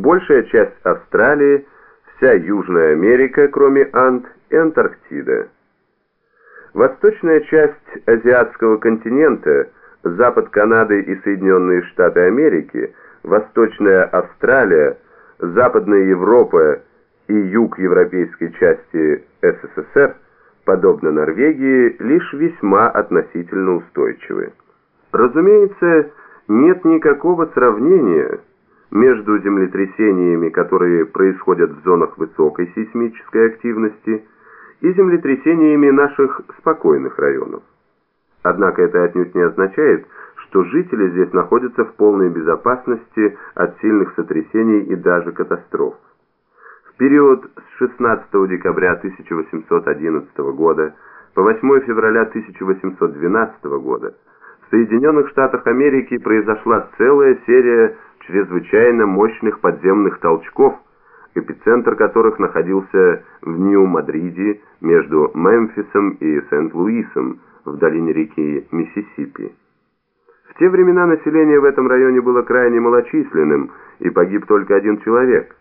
большая часть Австралии, вся Южная Америка, кроме Анд, и Антарктида. Восточная часть азиатского континента, запад Канады и Соединенные Штаты Америки, Восточная Австралия, Западная Европа и юг европейской части СССР, подобно Норвегии, лишь весьма относительно устойчивы. Разумеется, нет никакого сравнения между землетрясениями, которые происходят в зонах высокой сейсмической активности, и землетрясениями наших спокойных районов. Однако это отнюдь не означает, что жители здесь находятся в полной безопасности от сильных сотрясений и даже катастроф. В период с 16 декабря 1811 года по 8 февраля 1812 года в Соединенных Штатах Америки произошла целая серия чрезвычайно мощных подземных толчков, эпицентр которых находился в Нью-Мадриде между Мемфисом и Сент-Луисом в долине реки Миссисипи. В те времена население в этом районе было крайне малочисленным, и погиб только один человек.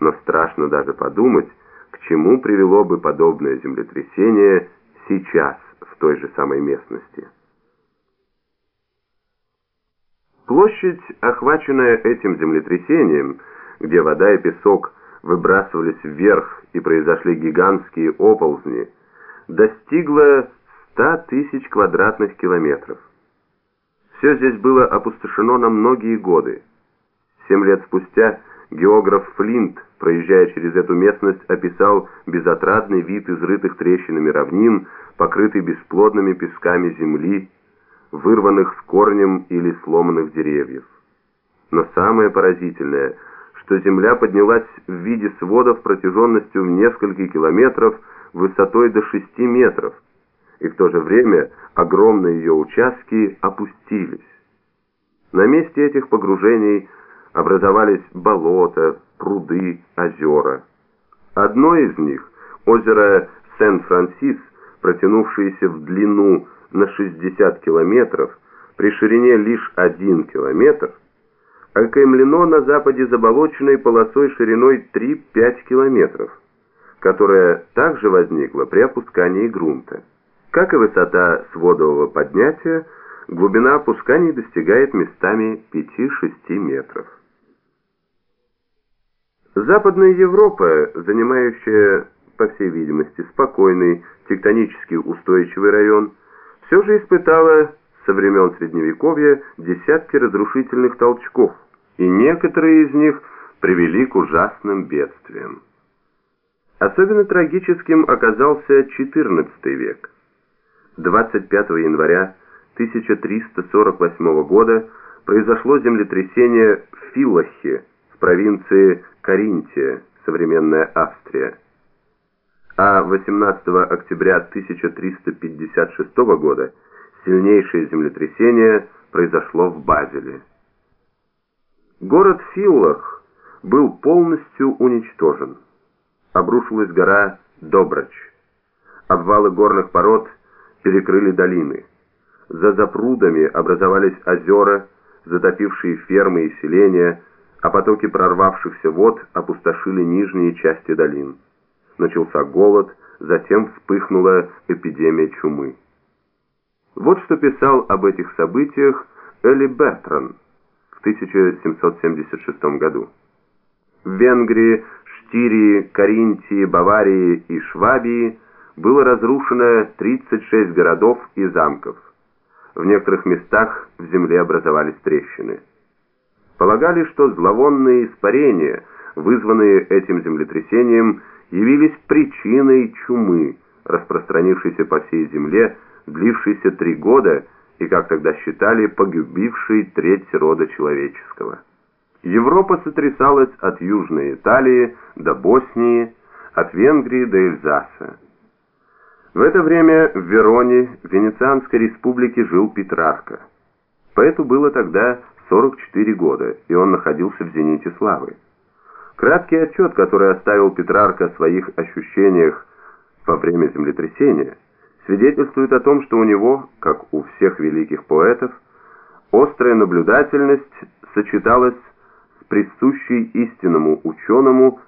Но страшно даже подумать, к чему привело бы подобное землетрясение сейчас в той же самой местности. Площадь, охваченная этим землетрясением, где вода и песок выбрасывались вверх и произошли гигантские оползни, достигла 100 тысяч квадратных километров. Все здесь было опустошено на многие годы. Семь лет спустя географ Флинт, проезжая через эту местность, описал безотрадный вид изрытых трещинами равнин, покрытый бесплодными песками земли, вырванных с корнем или сломанных деревьев. Но самое поразительное, что земля поднялась в виде сводов протяженностью в несколько километров, высотой до 6 метров, и в то же время огромные ее участки опустились. На месте этих погружений образовались болота, пруды, озера. Одно из них, озеро Сен-Франсис, протянувшееся в длину на 60 километров при ширине лишь 1 километр, окаймлено на западе заболоченной полосой шириной 3-5 километров, которая также возникла при опускании грунта. Как и высота сводового поднятия, глубина опусканий достигает местами 5-6 метров. Западная Европа, занимающая, по всей видимости, спокойный, тектонически устойчивый район, все же испытала со времен Средневековья десятки разрушительных толчков, и некоторые из них привели к ужасным бедствиям. Особенно трагическим оказался XIV век. 25 января 1348 года произошло землетрясение в Филахе в провинции Каринтия, современная Австрия а 18 октября 1356 года сильнейшее землетрясение произошло в Базеле. Город Филлах был полностью уничтожен. Обрушилась гора Добрач. Обвалы горных пород перекрыли долины. За запрудами образовались озера, затопившие фермы и селения, а потоки прорвавшихся вод опустошили нижние части долин начался голод, затем вспыхнула эпидемия чумы. Вот что писал об этих событиях Эли Бертран в 1776 году. В Венгрии, Штирии, Каринтии, Баварии и Швабии было разрушено 36 городов и замков. В некоторых местах в земле образовались трещины. Полагали, что зловонные испарения, вызванные этим землетрясением, явились причиной чумы, распространившейся по всей земле, длившейся три года и, как тогда считали, погубившей треть рода человеческого. Европа сотрясалась от Южной Италии до Боснии, от Венгрии до Эльзаса. В это время в Вероне, Венецианской республике, жил Петрарка. Поэту было тогда 44 года, и он находился в зените славы. Краткий отчет, который оставил Петрарка о своих ощущениях во время землетрясения, свидетельствует о том, что у него, как у всех великих поэтов, острая наблюдательность сочеталась с присущей истинному ученому